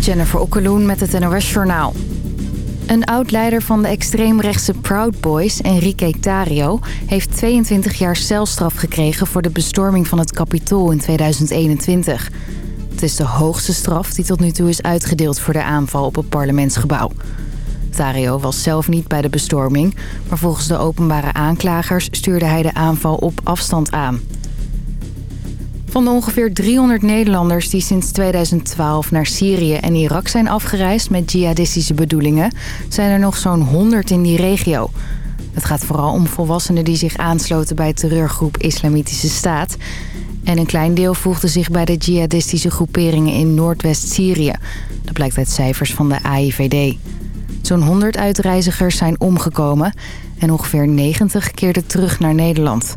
Jennifer Okkeloen met het NOS Journaal. Een oud-leider van de extreemrechtse Proud Boys, Enrique Tario... heeft 22 jaar celstraf gekregen voor de bestorming van het Capitool in 2021. Het is de hoogste straf die tot nu toe is uitgedeeld voor de aanval op het parlementsgebouw. Tario was zelf niet bij de bestorming... maar volgens de openbare aanklagers stuurde hij de aanval op afstand aan... Van de ongeveer 300 Nederlanders die sinds 2012 naar Syrië en Irak zijn afgereisd met jihadistische bedoelingen, zijn er nog zo'n 100 in die regio. Het gaat vooral om volwassenen die zich aansloten bij terreurgroep Islamitische Staat. En een klein deel voegde zich bij de jihadistische groeperingen in Noordwest-Syrië. Dat blijkt uit cijfers van de AIVD. Zo'n 100 uitreizigers zijn omgekomen en ongeveer 90 keerden terug naar Nederland.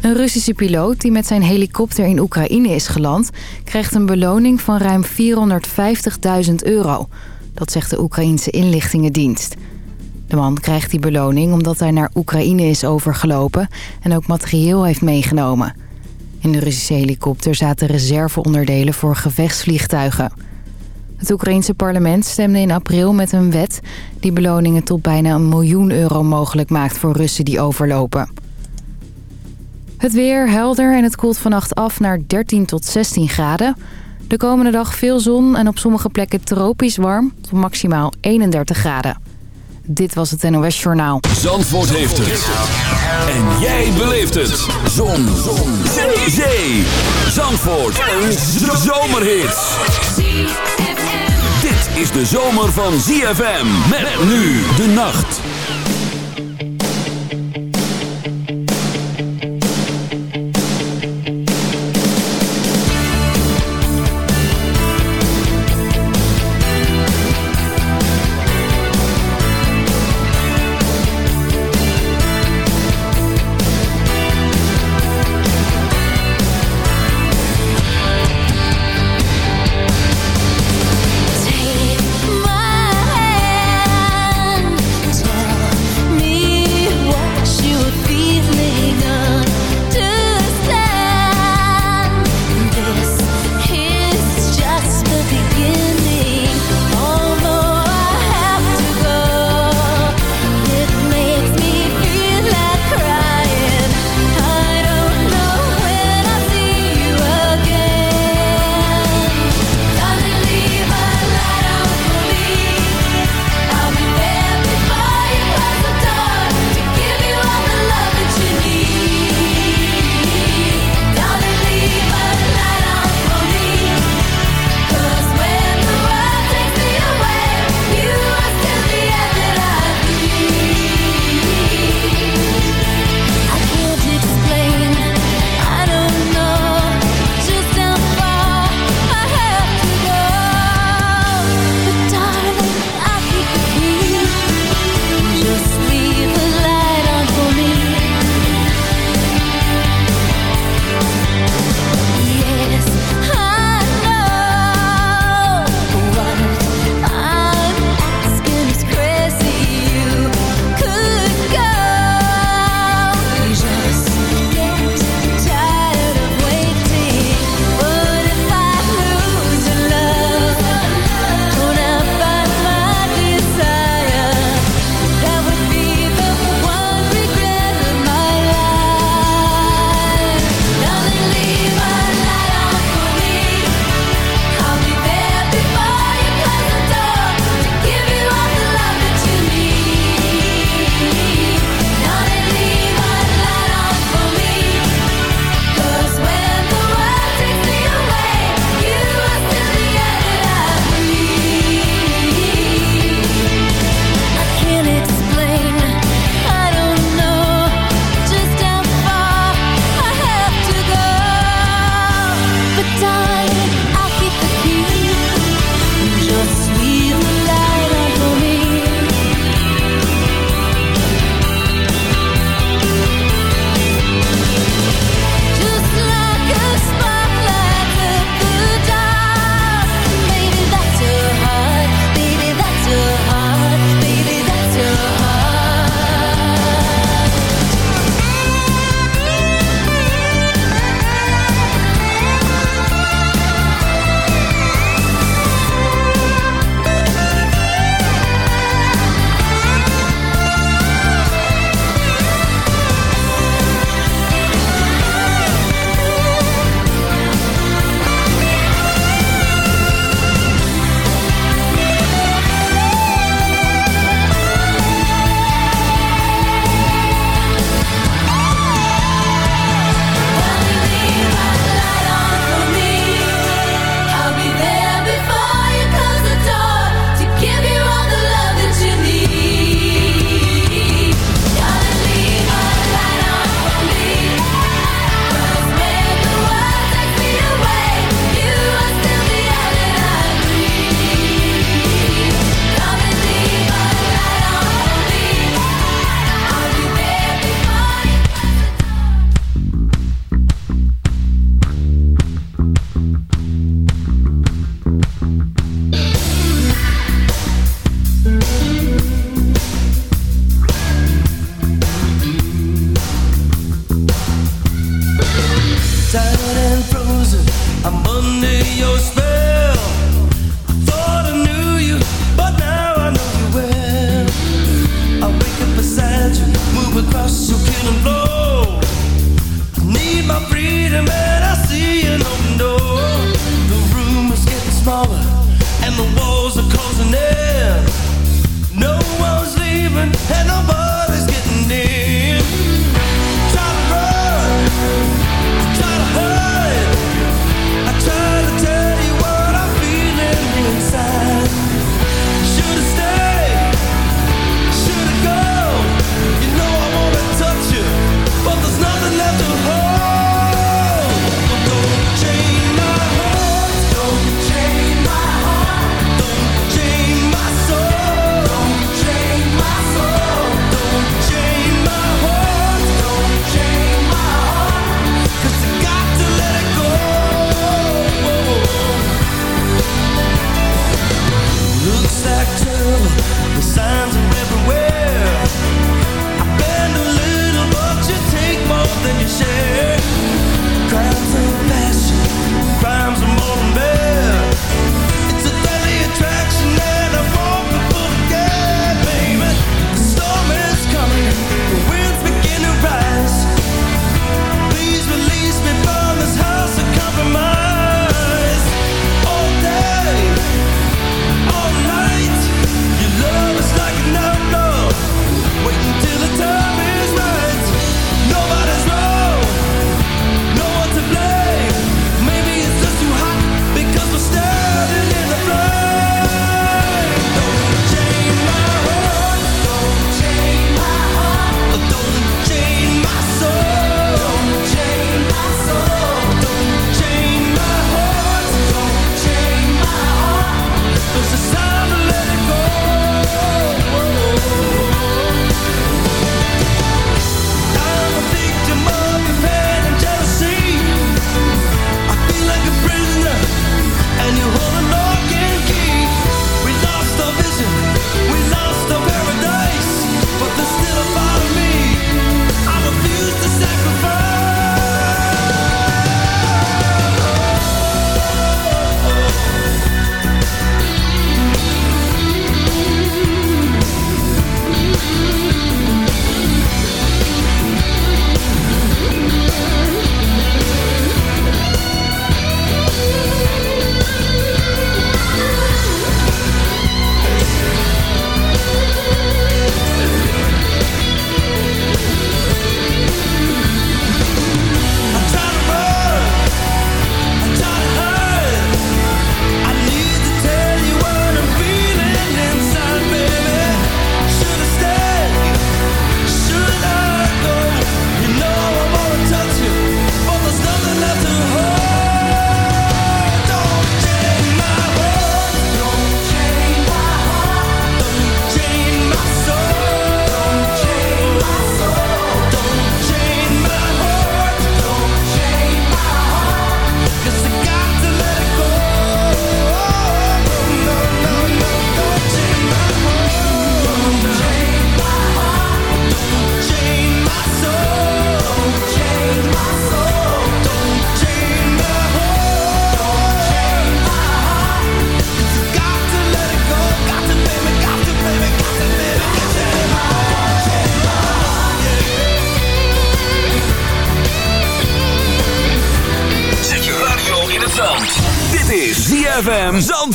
Een Russische piloot die met zijn helikopter in Oekraïne is geland... krijgt een beloning van ruim 450.000 euro. Dat zegt de Oekraïense inlichtingendienst. De man krijgt die beloning omdat hij naar Oekraïne is overgelopen... en ook materieel heeft meegenomen. In de Russische helikopter zaten reserveonderdelen voor gevechtsvliegtuigen. Het Oekraïense parlement stemde in april met een wet... die beloningen tot bijna een miljoen euro mogelijk maakt voor Russen die overlopen. Het weer helder en het koelt vannacht af naar 13 tot 16 graden. De komende dag veel zon en op sommige plekken tropisch warm tot maximaal 31 graden. Dit was het NOS Journaal. Zandvoort heeft het. En jij beleeft het. Zon. zon. Zee. Zee. Zandvoort. Een zomerhit. Dit is de zomer van ZFM. Met nu de nacht.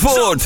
Got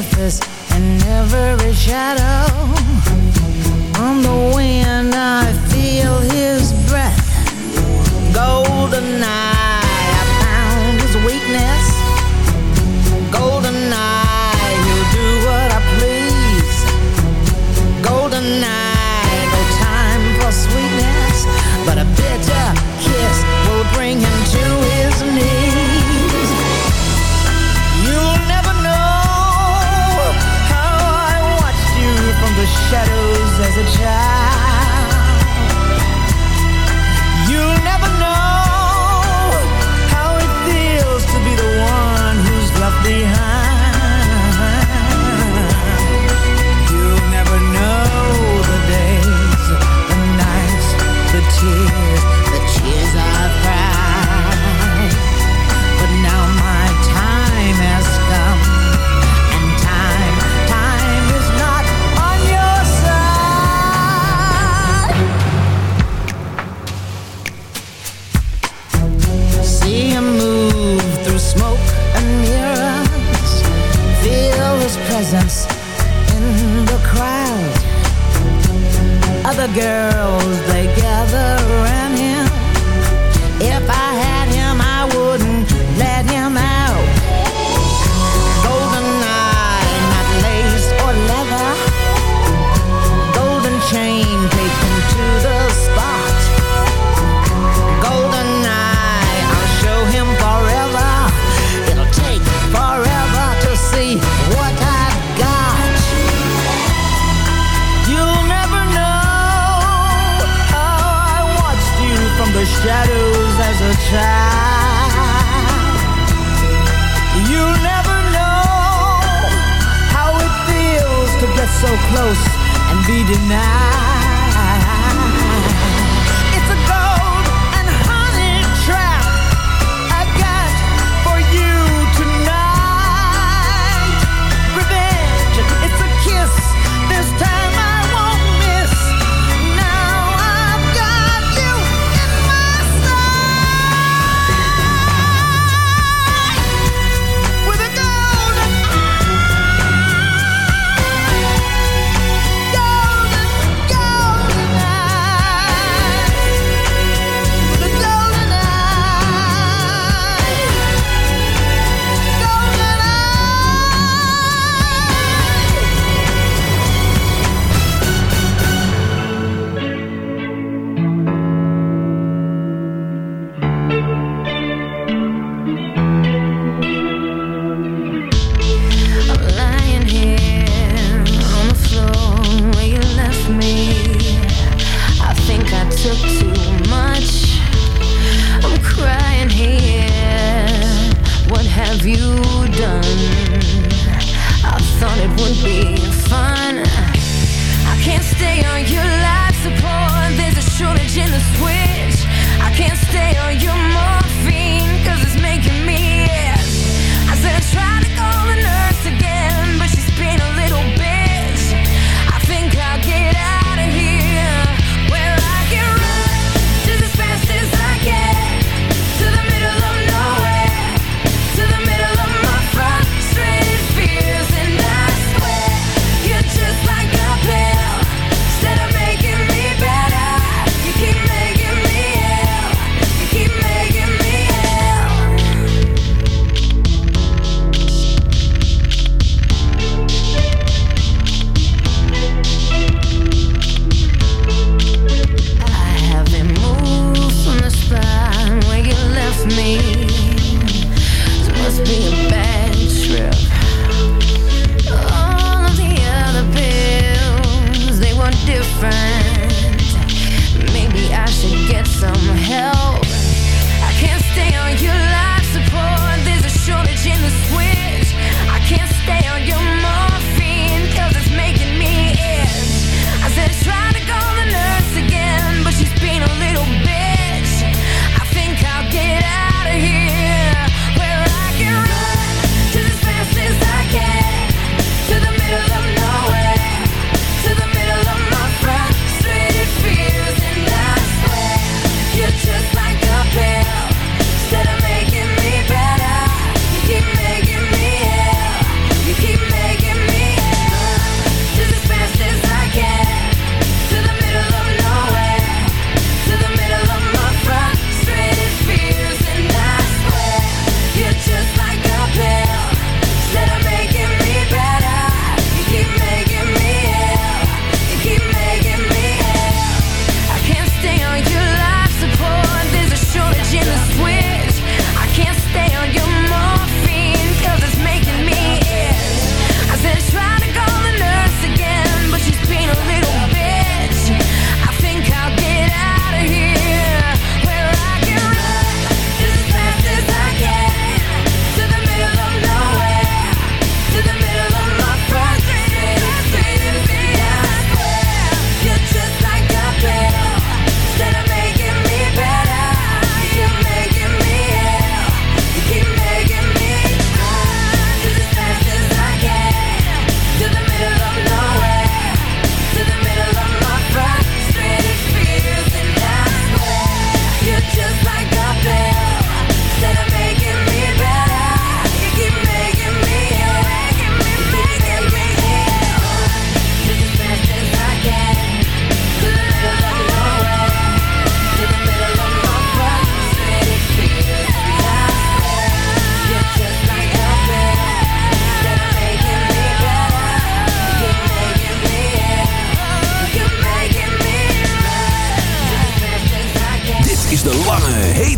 surface. tears, the tears I've cried. But now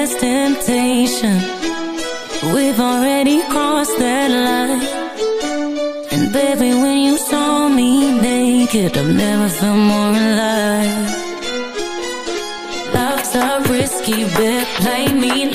last temptation. We've already crossed that line. And baby, when you saw me naked I've never felt more alive. Love's a risky bet, play me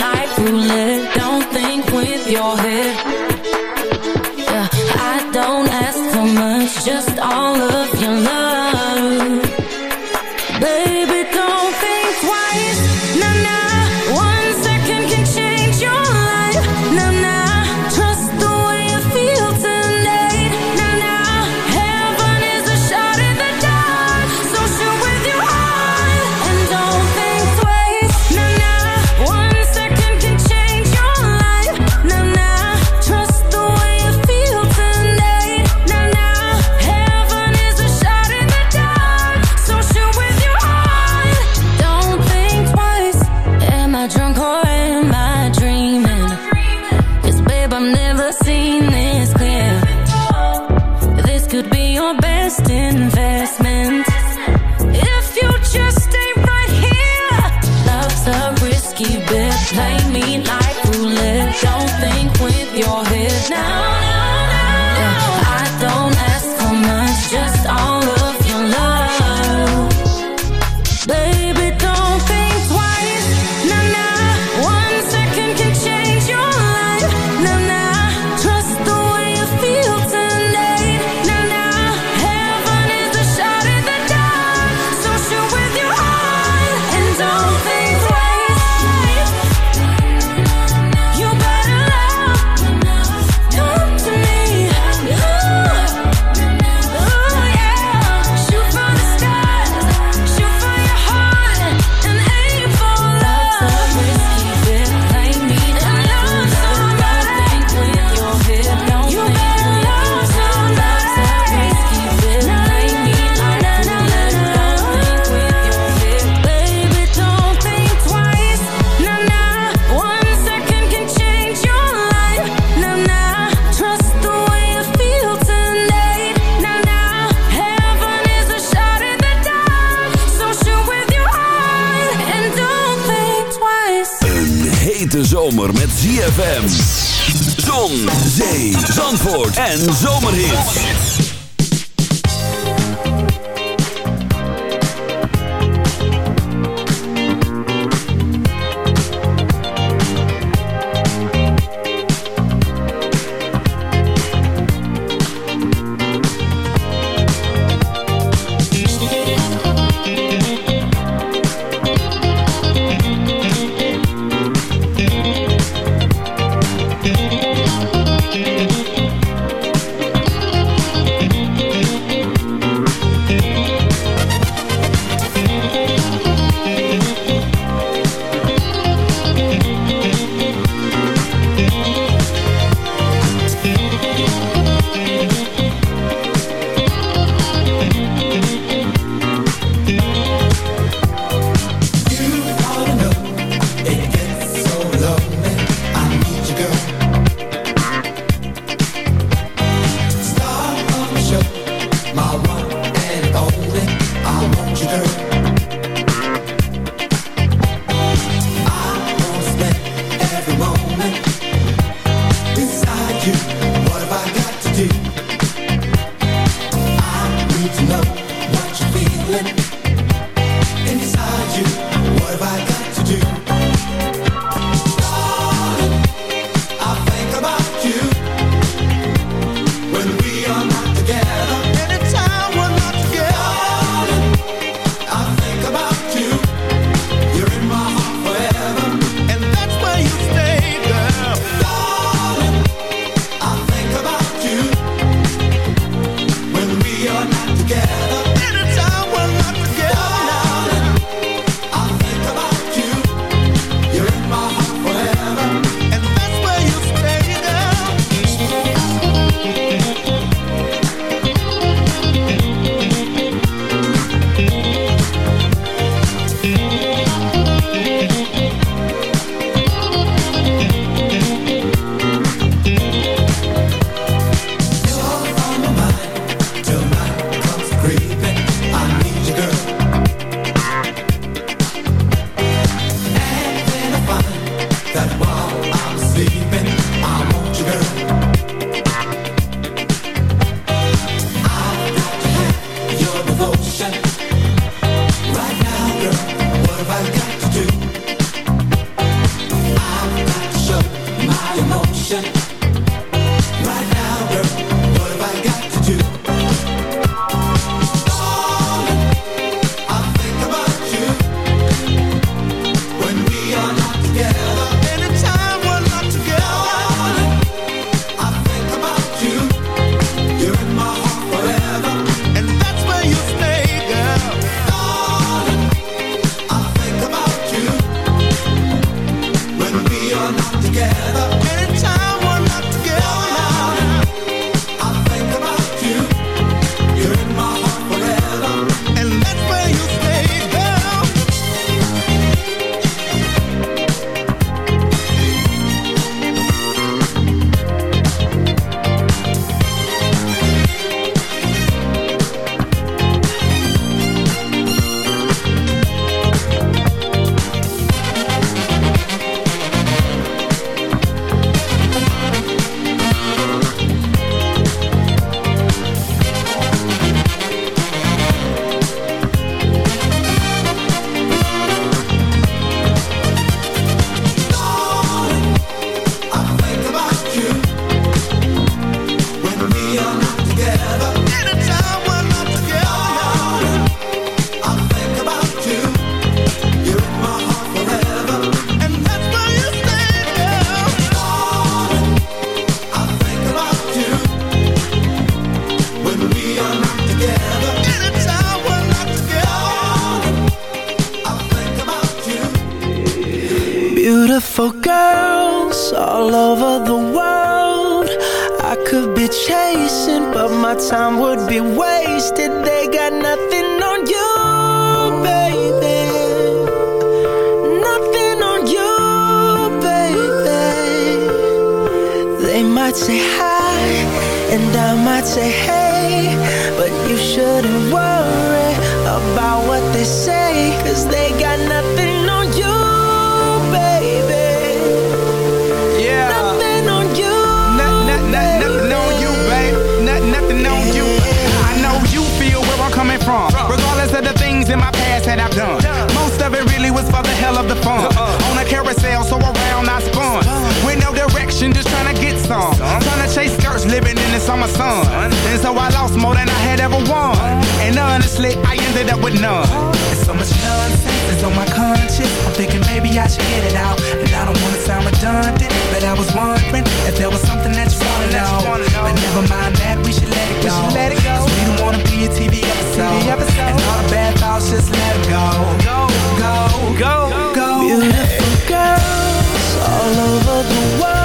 cause I'm a son. And so I lost more than I had ever won. And honestly, I ended up with none. There's so much nonsense is on my conscience. I'm thinking maybe I should get it out. And I don't wanna sound redundant, but I was wondering if there was something that you wanna know. But never mind that, we should let it go. We, let it go. Cause we don't wanna be a TV episode. TV episode. And all the bad thoughts, just let it go. Go, go, go, go. Beautiful girls all over the world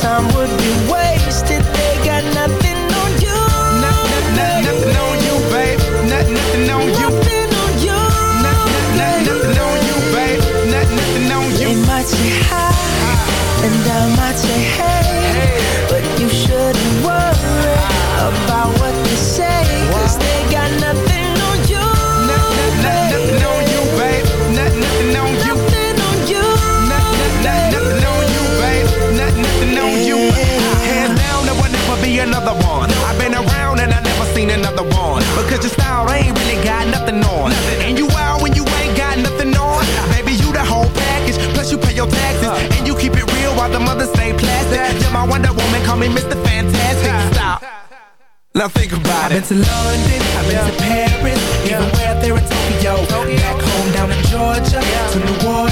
time would be wasted. They got nothing on you. Nothing, nothing, nothing on you, babe. Nothing, nothing on you. another one. Because your style ain't really got nothing on. Nothing. And you wild when you ain't got nothing on. Baby, you the whole package. Plus you pay your taxes. Uh. And you keep it real while the mothers stay plastic. You're my Wonder Woman, call me Mr. Fantastic. Stop. Now think about it. I've been to London, I've been yeah. to Paris, yeah. even where there in Tokyo. Tokyo. Back home down in Georgia, yeah. to New Orleans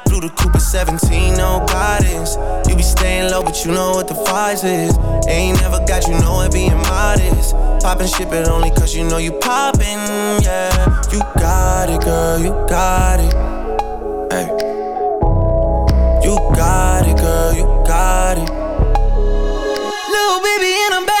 The Cooper 17, no guidance. You be staying low, but you know what the price is. Ain't never got you know it being modest. Poppin' shit, but only cause you know you poppin', yeah. You got it, girl, you got it. Hey. You got it, girl, you got it. Little baby in a bag,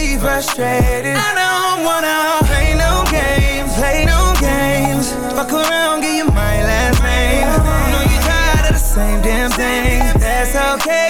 frustrated. I don't wanna play no games, play no games. Fuck around, give you my last name. You know you tired of the same damn thing. That's okay,